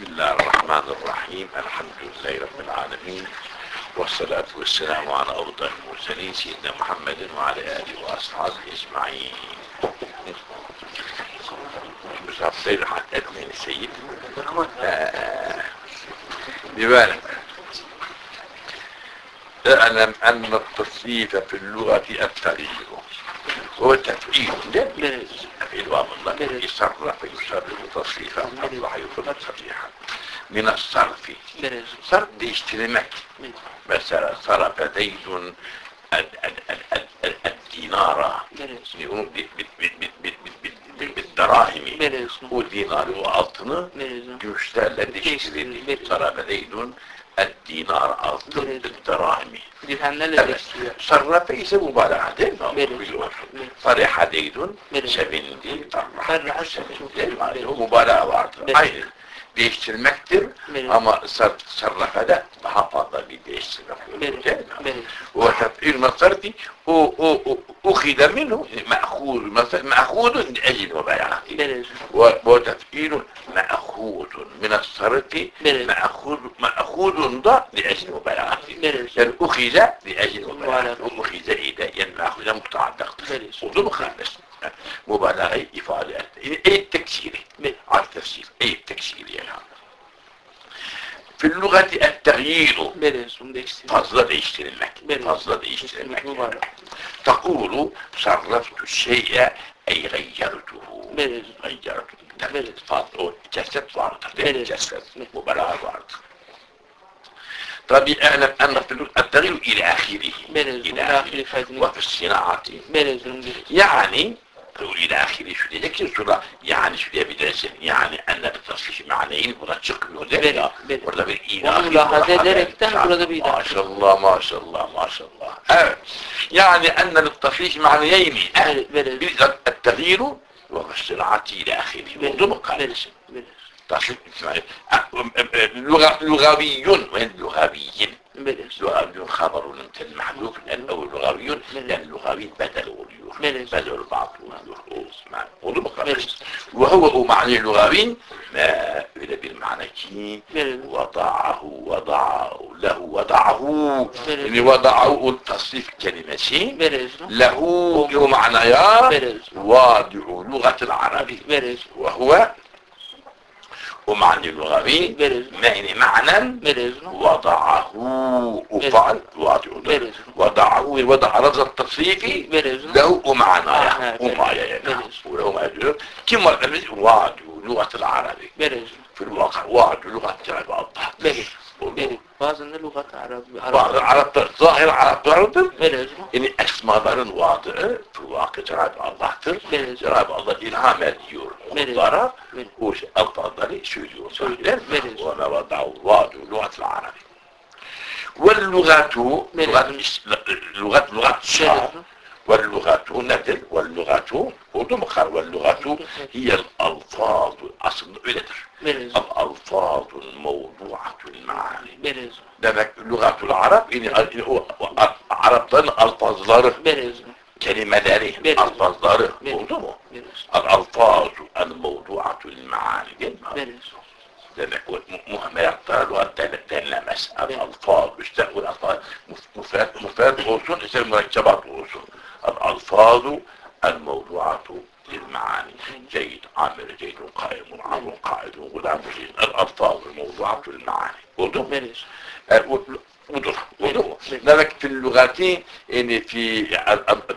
بسم الله الرحمن الرحيم. الحمد لله رب العالمين والصلاة والسلام على أفضل المرسلين سيدنا محمد وعلى آله وأصحابه أجمعين. مش هتصير حتى من السيد. ببالك اعلم أن التصريف في اللغة التغيير هو تفعيل. لا تفعيل والله يصرف يصرف تصريفا الله يفضل تصريحا من الصرف صرف دي اشترمك مثلا صرف زيد الدينار يقولون بالدراهم والدينار وأطن يشتغل لدي صرف زيد الدينار أصل بالدراهم صرف يسمى مبالغة صريح حديد سبندي صرح. سبندي مبالغة واحدة değiştirmek değiştirmektir ama sarrafa da daha fazla bir değiştirmek وتفعيل مصرفي أخذ منه مأخوذ مأخوذ لأجل مبايعته وتفعيل مأخوذ من الصرف مأخوذ مأخوذ ضع لأجل مبايعته يعني أخذ لأجل مبايعته أخذ إذا ينأخذ متعدق وضم خامس مبالغة إفادة أي التكسيري على التفسير أي التكسيري يعني. في اللغة التغيير. فضل değiştirilmek فضل değiştirilmek تقول صرفت الشيء أي غيرته. غيرته. فضل جسد فضل جسد مبالغة فضل طبي اعلم ان في التغيير إلى آخره. إلى آخره. وفي الصناعة. يعني إلى آخره شو دي صورة يعني شو دي بدرسن يعني أن بالتصحيح معنيين ولا تشكل ولا ولا بالإله ما شاء الله ما شاء الله ما شاء الله. آه. يعني أن للتصحيح معنيين. آه. التغيير والصناعة إلى آخره موضوع مقال لغوي وين لغويين لغوي خبر من المحذوف لأن أو لغوي لأن لغوي بدل بدل البعض وهو معنى لغوي ما إلى بالمعنى كي وضعه وضعه له وضعه يعني وضعه التصريف كلمة له معنى يا واضع لغة العربي وهو ومعنى اللغوي معنى معنى وضعه. وفعل وضعه وضع رمز التصريفي له ومعنى ومعنى وله معنى كما وعد لغة العربي في الواقع وعد لغة العربي de lügat Arap. Bazı Araplar, zahir Araplardır. Yani esmaların vadığı, vakı Cenab-ı Allah'tır. Cenab-ı Allah ilham ediyor onlara. O şey, alfazları söylüyor. Söyler. وَمَا وَضَعُ وَادُ لُغَةِ الْعَرَبِ واللغات لغات لغات لغات الشعر واللغة نتل واللغة ودمخر واللغة هي الألفاظ أصل أدتر الألفاظ الموضوعة المعاني. دمك لغة العرب يعني إن يعني هو عرب طن ألفاظ ضر كلمة داري ألفاظ ضر الألفاظ الموضوعة المعاني. دمك مهما يقتل لغة تنلمس الألفاظ مش تقول ألفاظ مفاد غصون إسر مركبات. غصون El mevduatu للمعاني. جيد عامر جيد قائم عمرو قائد غلام جيد الألفاظ الموضوعة للمعاني. وضوء وضوء وضوء لذلك في اللغات يعني في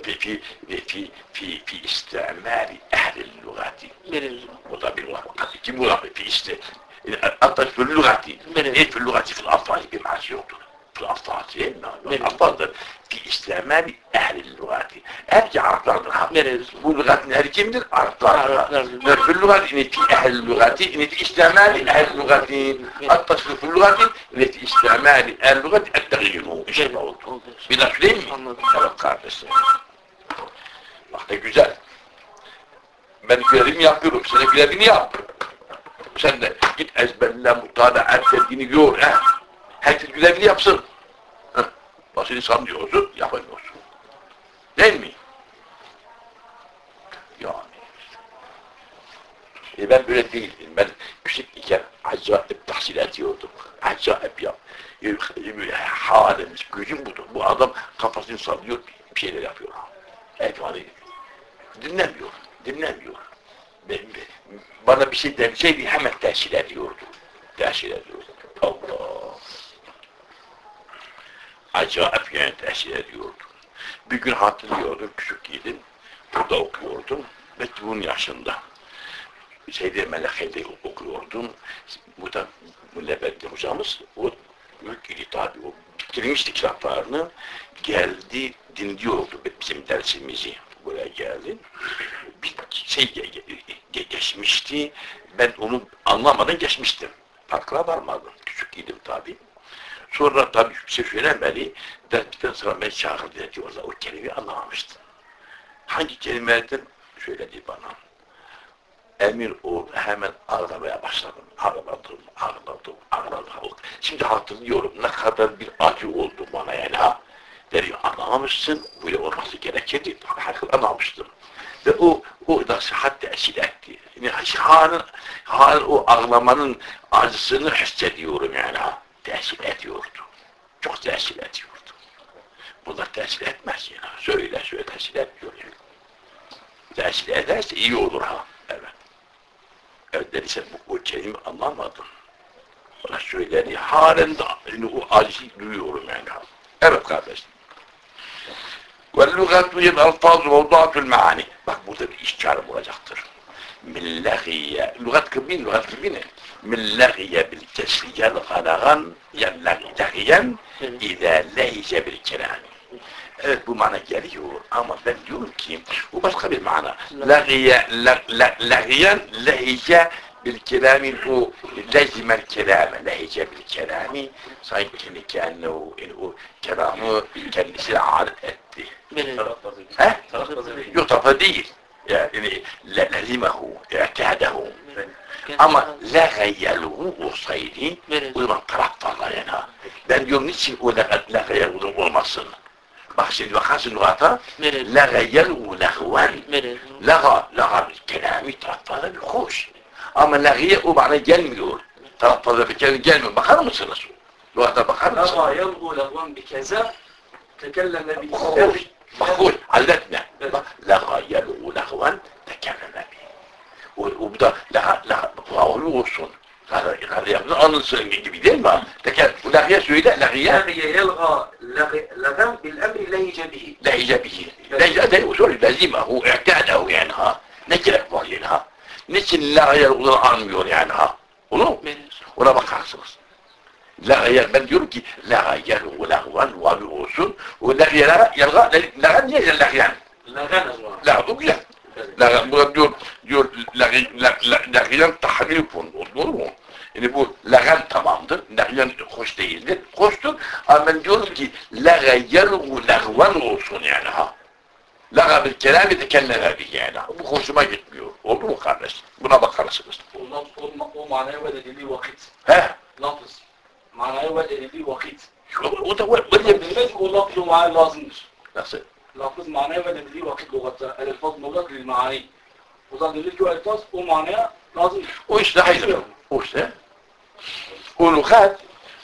في في في في, في استعمال أهل اللغات. وطبيعي في استعمال في اللغات إيه في اللغات في الألفاظ بمعنى في الألفاظ الألفاظ في استعمال أهل اللغات أرجع عرفنا الحق ولغتنا هذه كم عرفنا في اللغات إن في أهل اللغات إن في استعمال أهل اللغات التصل في اللغات إن في استعمال أهل اللغات التغيير بنفسهم القابس Bak güzel. Ben görevimi yapıyorum. Sen de görevini yap. Sen de git ezberle, mutala et, sevgini gör. He. Herkes görevini yapsın. Basın insan diyorsun, yapamıyorsun. Değil mi? Yani. E ben böyle değildim. Ben küçük iken acayip tahsil ediyordum. Acayip ya. E, e, halimiz, gücüm budur. Bu adam kafasını sallıyor, bir şeyler yapıyor. Efendim, dinlemiyor, dinlemiyor. Ben, bana bir şey demseydi hemen bunun yaşında. Şeyde Meleke'de okuyordum. Bu da Müllebetli hocamız o ilgili tabi o bitirmişti kitaplarını. Geldi dinliyordu bizim dersimizi. Buraya geldi. Bir şey ge- ge- ge- geçmişti. Ben onu anlamadan geçmiştim. Farkına varmadım. Küçük idim tabi. Sonra tabii bir şey söylemedi. Dertten sonra ben çağırdı dedi. Orada o kelimeyi anlamamıştım. Hangi kelimelerden söyledi bana. Emir ol hemen ağlamaya başladım. Ağladım, ağladım, ağladım. Şimdi hatırlıyorum ne kadar bir acı oldu bana yani ha. Dedi anlamamışsın, böyle olması gerekirdi. Hakikaten anlamıştım. Ve o, o nasihat tesir etti. Yani halin, halin o ağlamanın acısını hissediyorum yani ha. Tesir ediyordu. Çok tesir ediyordu. Bunlar tesir etmez yani. Söyle söyle tesir etmiyor yani Tesir ederse iyi olur ha. Evet. Evet dediyse bu, o kelime anlamadım. Bana söyledi. Halen de yani o acıyı duyuyorum yani. Evet kardeşim. وَاللُّغَةُ يَالْاَلْفَاظُ وَوْضَعَةُ الْمَعَانِ Bak burada bir işçarım olacaktır. مِنْ لَغِيَ Lügat kıbin, lügat kıbin. مِنْ لَغِيَ بِالْكَسْرِ يَلْغَلَغًا يَلْغِيًا اِذَا لَيْزَ بِالْكَلَامِ Evet bu mana geliyor ama ben diyorum ki bu başka bir mana. Lagiye, lagiyen, lehice bil kelami o lezimel kelame, lehice bil kelami sanki kendi o, o kelamı kendisine alet etti. Yok tarafa değil. Yani le- lezimehu, i'tihadehu. Ama legayeluhu olsaydı Beni. o zaman taraftarlar yani. ha. Ben diyorum niçin o legayeluhu olmasın? Beni. legayeluhu lehven Beni. Laga, laga bir kelami taraftarda bir hoş. Ama lagiye o bana gelmiyor. Taraftarda bir kelami gelmiyor. Bakar mısınız? Lügata bakar لغى? يلغو لغوا بكذا تكلم به yelu lehven tekelleme bi. O, o bu da laga, laga, bağlı olsun. Laga, laga yaptın anılsın gibi değil mi? Tekel, bu lagiye söyle, لغي يلغى لغ- لغم بالامر لا ايجابيه لا ايجابيه لا اصول لازمه هو اعتاده يعني ها. نجل فضلها نجل لا غير غير ارميون يعني ها. ولو؟ ولا بقى خصوص. لا غير بل يرجي لا غير ولا غوان ولا غوصون ولا غير يلغى. لا غير يلغى يعني. لا غير. Ki la yelğu lehvan olsun yani ha. Laga bir kelam tekelleme bir yani. Bu hoşuma gitmiyor. Oldu mu kardeş? Buna bakarsınız. ومعناه ولد لي وقت He? لفظ معناه ولد لي وقت O da öyle bir... بالنسبة لفظ معاه لازمش Nasıl? لفظ معناه ولد لي وقت لغة الألفاظ مضاد للمعاني وضاد لي ألفاظ ومعناه لازم O işte hayır. O işte. O lügat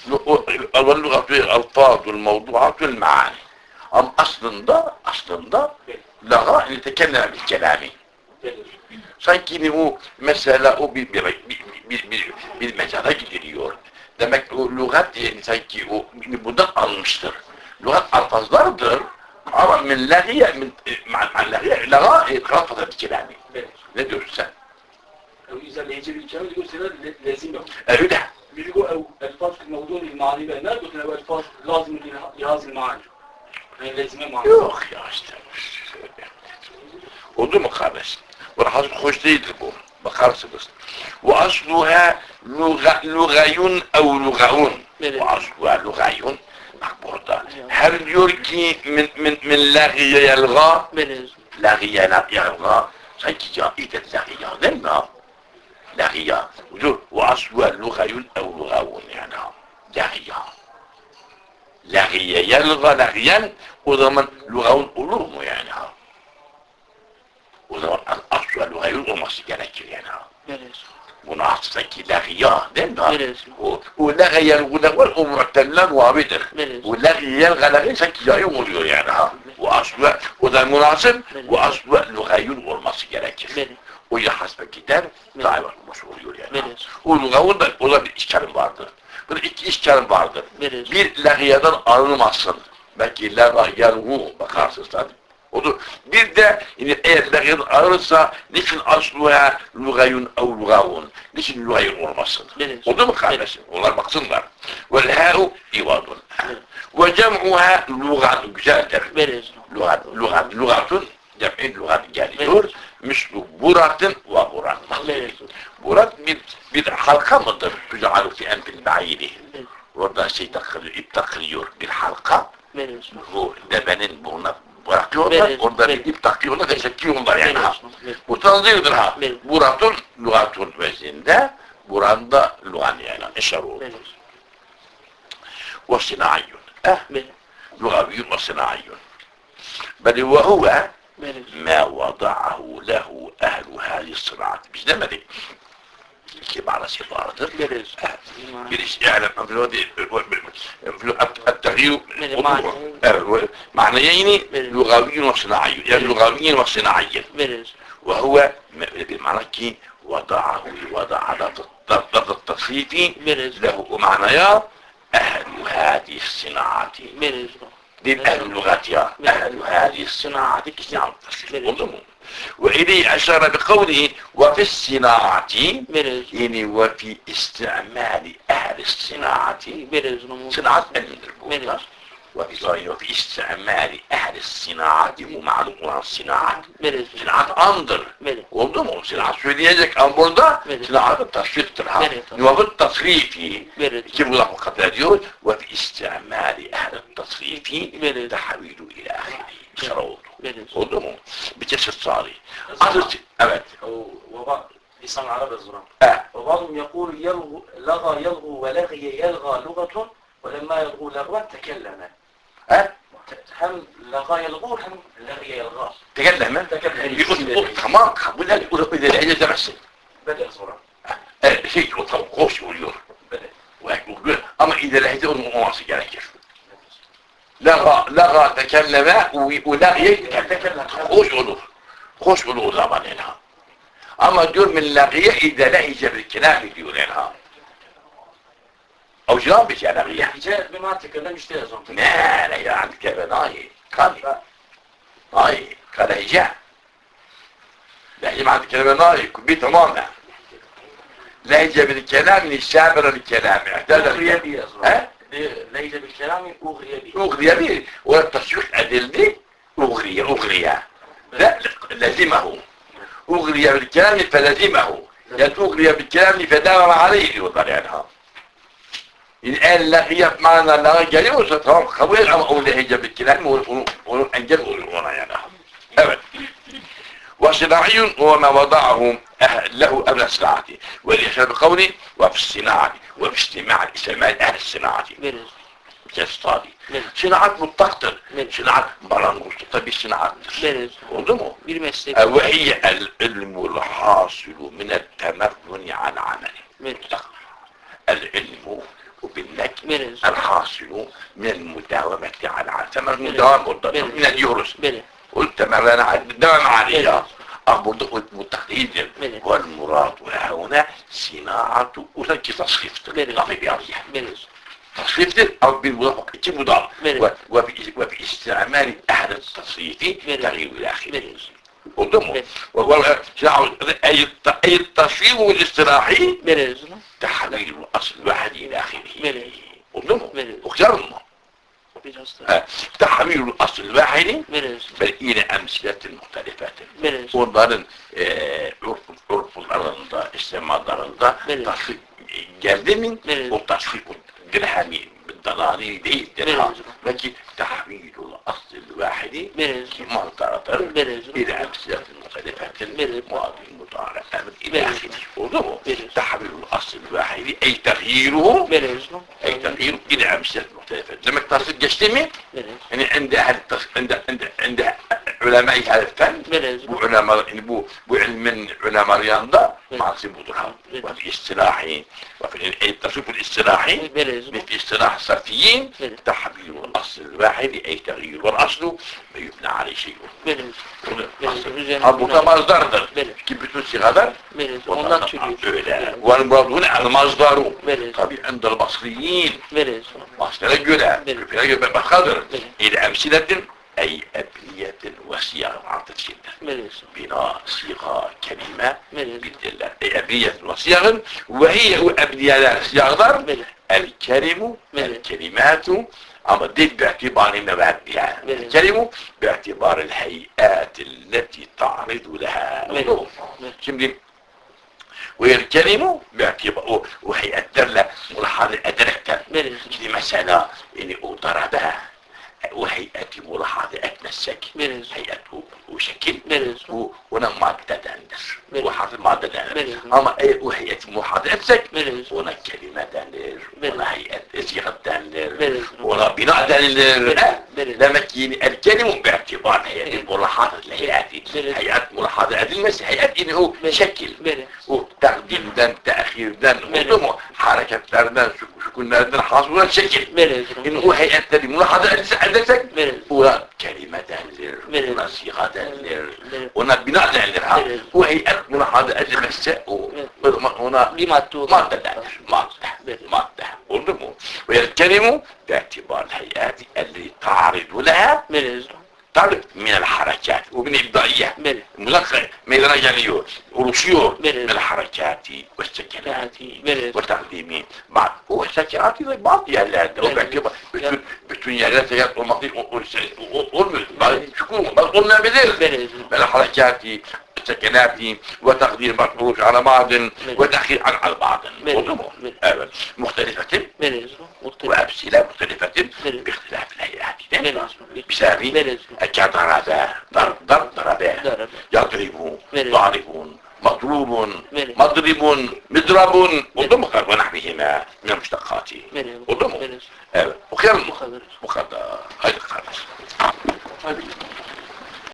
واللغة في الألفاظ والموضوعات والمعاني ama aslında aslında laga nitekenlem bir kelami. Sanki o mesela o bir bir bir bir, bir, bir mecana gidiliyor. Demek o lügat yani sanki o buradan almıştır. Lügat alfazlardır ama min lagiye min e, lagiye laga kalfada bir kelami. Ne diyorsun sen? أو إذا اللي يجيب الكلام يقول سند لازم ارجع بيجوا أو الفاظ الموضوع المعني بقى نرجو ان الفاظ لازم لهذا المعنى. يعني لازم معنى. يوخ يا اشتر ودو مقابس وراح أصبح خوش ديد البور مقابس بس. وأصلها لغ... لغيون أو لغعون وأصلها لغيون. مقبورتا هل يقول كي من, من, من لغي يلغى؟ لغي يلغى. سيكي جائدة لغي يلغى هي وجوه وأصلها لغوي أو لغوي يعني لا هي لا هي يا لغة لا هي وضمن لغة الروم يعني. وضمن الأصل لغوي وما سيكلك يعني. بون أصلا كي لا هي دين ولا هي الغنى والامور تلا وابدا ولا هي الغلغي سكي يا يوم يعني. وأصلها وضمن مناسب وأصلها لغوي وما سيكلك Uyla hasbe gider, daim olmuş oluyor yani. Verir. Uyla o da, o da bir işkarım vardır. Böyle iki işkarım vardır. Verir. Bir lahiyadan alınmasın. Belki lahiyan ruh bakarsın sen. Odur. Bir de yani eğer lahiyadan alınırsa niçin asluha lugayun ev lugavun? Niçin lugayun olmasın? Verir. Odur mu kardeşim? Verir. Onlar baksınlar. Ve lehâ'u ivadun. Ve cem'uha lugan. Güzel derim. Verir. Lugan. Lugan. Lugatun. Cem'in lugan geliyor müşbu buratın ve burat. Burat bir, bir halka mıdır? Tücalu fi enfil ba'iri. Oradan şey takılıyor, ip takılıyor bir halka. Bu devenin burnuna bırakıyorlar. Orada bir ip takıyorlar ve çekiyorlar yani. Ha. Bu tanzildir ha. Buratun lugatun vezinde. Buran da lugan yani. Eşer oldu. Ve sinayyun. Eh. Lugaviyyun ve sinayyun. Beli ve huve ما وضعه له أهل هذه الصناعة مش ده سيطارة Bilirsin. بليش اعلم في الوادي في التغيير معنيين من- لغوي وصناعي يعني لغوي وصناعي Bilirsin. وهو بمعنى كي وضعه وضع ضد التصريف. له معنى أهل هذه الصناعة Bilirsin. دي أهل اللغات يا أهل هذه الصناعة كيسان انظموا وإليه أشار بقوله وفي الصناعة. يعني وفي استعمال أهل الصناعة. صناعة من البوطة وبظاهره استعمال أهل الصناعات ومعلوم عن الصناعات صناعات أندر. وضمهم صناعة سويدية ديك امبوردا صناعة التصفيق تبعها نواف التصريفي يجيبوا لهم قطاديون وباستعمال أهل التصريفي تحويلوا إلى آخره. شروط وضمهم بجيش الصالي قدرت أبد. لسان عرب الزرق أه. وبعضهم يقول يلغو لغى يلغو ولغي يلغى لغة ولما يلغو لغة تكلمت تكلم لغاية الغور لغايه الغار تكلم أنت تكلم. يقول تمام اذا عنده بس بدأ صورة شيء وطلب قوش يقول يور ويقول أما إذا لحيته يقول مواصي يعني قال كيف؟ تكلم ولغي تكلم قوش يقول يور قوش يقول يور أما دور من لغية إذا لحي جبر الكلام يقول lehice bir kelam diyor elha. O cevap bir şey lagiye. جاء بما تكلم اشتهى زرام Ne ne ya عندك بناي قال ناي قال هجاء لهجة مع الكلمة ناي كبي تماما بالكلام للشابر الكلام أغري الكلام به يا ها؟ زرام ليس بالكلام أغري به أغري به والتصوير أدلني أغري أغري لا لزمه أغري بالكلام فلزمه لا أغري بالكلام فداوم عليه يوضع عنها الآن لا هي بمعنى لا جريوس طبعا خويل أما أقول لهجة بالكلام وننجل ونعينها يعني أبدا وصناعي هو ما وضعه أهل له أهل الصناعة والإشارة بقوله وفي الصناعة وفي اجتماع استعمال أهل الصناعة. كاستادي متقطر Bilir. صناعة مرانوس طبي. وضمه. Bir meslek. وهي العلم الحاصل من التمكن عن عمله. العلم Bilirsin. الحاصل من المداومة على عمل ثم المداومة. من اليورس. قلت ما أنا الدوام عليها. أبو والتقييد Bilir. والمراد هنا صناعة. ضعف بيارية Bilirsin. تصريف أو بالمضاف مضاف Bilir. و- وفي وفي استعمال أهل التصريف. تغيير إلى آخره Bilirsin. قدامه Bilir. وهو أي الت- أي التصريف والاصطلاحي Bilirsin. تحويل الأصل الواحد Bilir. واختارنا Biraz da. تحويل الأصل الواحد. بل إلى أمثلة مختلفة Bilirsin. onların e, urf, urflarında, istimalarında Evet. تناريد إيه لكن تحويل الأصل الواحد من طرف إلى امثله مختلفة. ماضي مضارع أمر إلى اخره تحويل الأصل الواحد أي تغييره أي تغييره إلى امثله مختلفة. لما تصير تجتمع يعني عندها عندها عندها علماء الفن وعلماء بو وعلم من علماء الرياضة. مع نعم. وفي اصطلاحي وفي التصوف الاصطلاحي في اصطلاح الصرفيين. تحويل الأصل الواحد أي تغيير والأصل ما يبنى عليه شيء. أبو مصدر بلازم كيف بتنسي غدر ondan المصدر. بلازم طبيعي عند المصريين. بلازم مصدر الجدع بلى. في رجل بخضر بلى. إلى أمثلة أي أبنية وصيغ عن تفسير بناء صيغة كلمة بالدلة أبنية وصيغ وهي أبنية صيغ الكلم. الكلمات أما ضد باعتبار بلى. الكلم باعتبار الهيئات التي تعرض لها. الظروف. باعتبار وهي الدلة ملاحظة أدركت دي مسألة يعني ضربها بلازم أما إيه وهيئة بلازم وأنا كلمة بلى. وأنا هيئة صيغة بلازم وأنا بناء. بلى. لما كيني الكلمة باعتبار هيئة الملاحظة الهيئات بلى. هيئة ملاحظة. أتمس هيئة إنه. شكل. وتقديم دن تأخير. وضمه حركة دن شكون دن حاصل شكل بلازم إنه هو هيئة بلازم وكلمة دنزر بلى. ونصيغة دنزر بلى ونبناء دنزرها بلى. وهيئة ملاحظة أدسك هنا معتوه مادة مادة. مادة ويتكلم باعتبار الهيئات اللي تعرض لها. بلازم تعرض من الحركات الإبداعية بلى ملقى ميدراجانيو ورسيو بلى. من الحركات والسكنات وتقديمي بعد هو السكنات زي بعض يا لا بلى. باعتبار بتون بتون يا لا سيات والمطيق والمطيق شكون قلنا بدل بلازم سكناته وتقدير مطروج على بعض وتأخير على بعض. مختلفة. وأمثلة مختلفة. باختلاف الهيئات. بسبب الجدرة ضرب ضرب يضرب ضارب مضروب مضرب مضرب وضمخر ونحوهما من المشتقات. وضمخر مخدر. مخدر. هذا الخرس